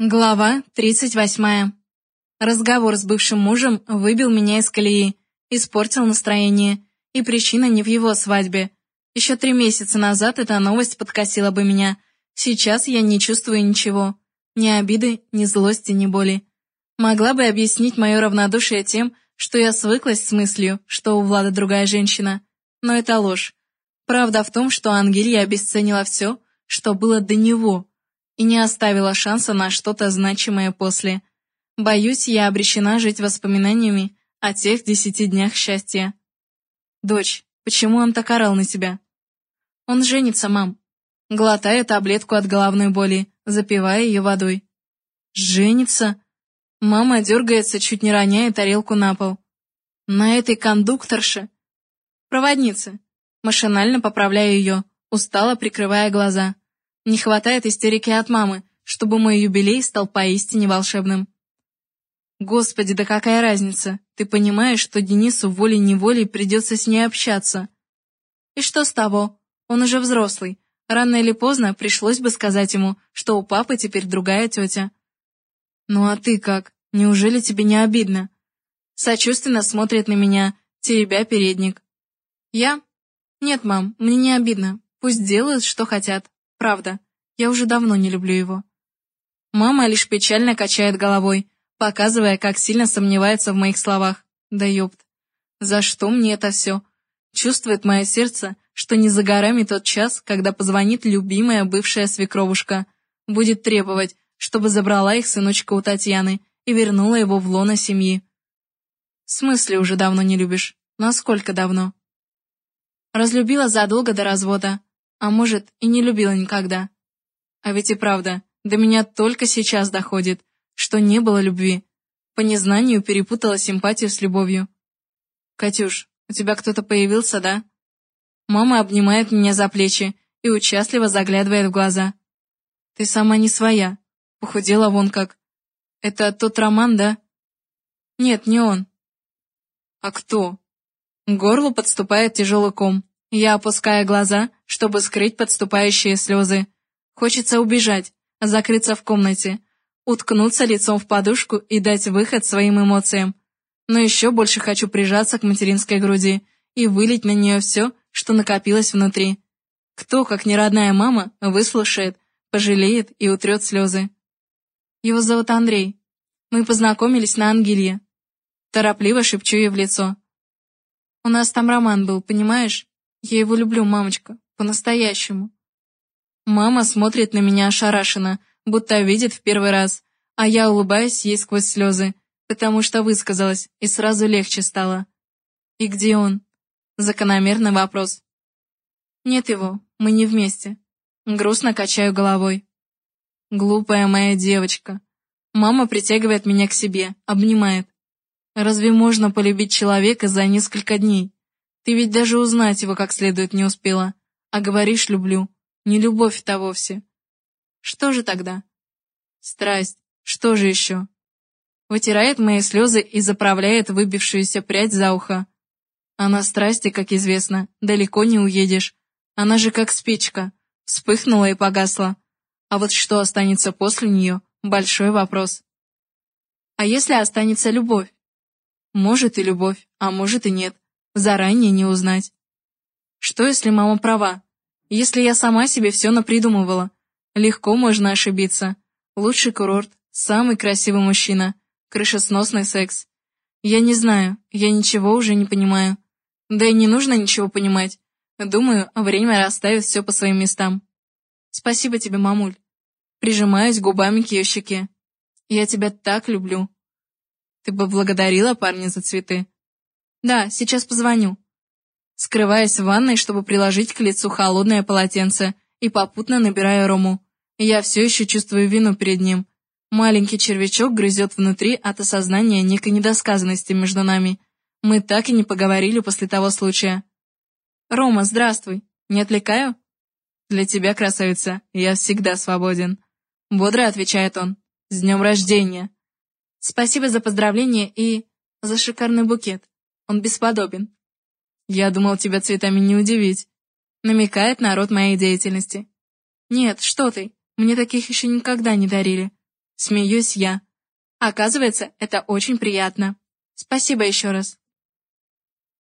Глава 38. Разговор с бывшим мужем выбил меня из колеи, испортил настроение, и причина не в его свадьбе. Еще три месяца назад эта новость подкосила бы меня. Сейчас я не чувствую ничего. Ни обиды, ни злости, ни боли. Могла бы объяснить мое равнодушие тем, что я свыклась с мыслью, что у Влада другая женщина. Но это ложь. Правда в том, что Ангелия обесценила все, что было до него — и не оставила шанса на что-то значимое после. Боюсь, я обречена жить воспоминаниями о тех десяти днях счастья. «Дочь, почему он так орал на тебя?» «Он женится, мам», глотая таблетку от головной боли, запивая ее водой. «Женится?» Мама дергается, чуть не роняя тарелку на пол. «На этой кондукторше?» «Проводнице». Машинально поправляю ее, устало прикрывая глаза. Не хватает истерики от мамы, чтобы мой юбилей стал поистине волшебным. Господи, да какая разница? Ты понимаешь, что Денису волей-неволей придется с ней общаться. И что с того? Он уже взрослый. Рано или поздно пришлось бы сказать ему, что у папы теперь другая тетя. Ну а ты как? Неужели тебе не обидно? Сочувственно смотрит на меня, теребя передник. Я? Нет, мам, мне не обидно. Пусть делают, что хотят. Правда, я уже давно не люблю его. Мама лишь печально качает головой, показывая, как сильно сомневается в моих словах. Да ёпт. За что мне это все? Чувствует мое сердце, что не за горами тот час, когда позвонит любимая бывшая свекровушка. Будет требовать, чтобы забрала их сыночка у Татьяны и вернула его в лоно семьи. В смысле уже давно не любишь? Насколько давно? Разлюбила задолго до развода, а может, и не любила никогда. А ведь и правда, до меня только сейчас доходит, что не было любви. По незнанию перепутала симпатию с любовью. «Катюш, у тебя кто-то появился, да?» Мама обнимает меня за плечи и участливо заглядывает в глаза. «Ты сама не своя. Похудела вон как. Это тот Роман, да?» «Нет, не он». «А кто?» К горлу подступает тяжелый ком. Я опускаю глаза, чтобы скрыть подступающие слезы. Хочется убежать, закрыться в комнате, уткнуться лицом в подушку и дать выход своим эмоциям. Но еще больше хочу прижаться к материнской груди и вылить на нее все, что накопилось внутри. Кто, как неродная мама, выслушает, пожалеет и утрет слезы. Его зовут Андрей. Мы познакомились на Ангелье. Торопливо шепчу ей в лицо. У нас там роман был, понимаешь? Я его люблю, мамочка, по-настоящему. Мама смотрит на меня ошарашенно, будто видит в первый раз, а я улыбаюсь ей сквозь слезы, потому что высказалась, и сразу легче стало. «И где он?» Закономерный вопрос. «Нет его, мы не вместе». Грустно качаю головой. «Глупая моя девочка». Мама притягивает меня к себе, обнимает. «Разве можно полюбить человека за несколько дней?» Ты ведь даже узнать его как следует не успела, а говоришь «люблю». Не любовь-то вовсе. Что же тогда? Страсть. Что же еще? Вытирает мои слезы и заправляет выбившуюся прядь за ухо. А на страсти, как известно, далеко не уедешь. Она же как спичка. Вспыхнула и погасла. А вот что останется после нее – большой вопрос. А если останется любовь? Может и любовь, а может и нет заранее не узнать. Что, если мама права? Если я сама себе все напридумывала? Легко можно ошибиться. Лучший курорт, самый красивый мужчина, крышесносный секс. Я не знаю, я ничего уже не понимаю. Да и не нужно ничего понимать. Думаю, время расставит все по своим местам. Спасибо тебе, мамуль. Прижимаюсь губами к ее щеке. Я тебя так люблю. Ты бы благодарила парня за цветы. «Да, сейчас позвоню». Скрываясь в ванной, чтобы приложить к лицу холодное полотенце, и попутно набираю Рому. Я все еще чувствую вину перед ним. Маленький червячок грызет внутри от осознания некой недосказанности между нами. Мы так и не поговорили после того случая. «Рома, здравствуй. Не отвлекаю?» «Для тебя, красавица, я всегда свободен», — бодро отвечает он. «С днем рождения!» «Спасибо за поздравление и... за шикарный букет. Он бесподобен. Я думал, тебя цветами не удивить. Намекает народ моей деятельности. Нет, что ты, мне таких еще никогда не дарили. Смеюсь я. Оказывается, это очень приятно. Спасибо еще раз.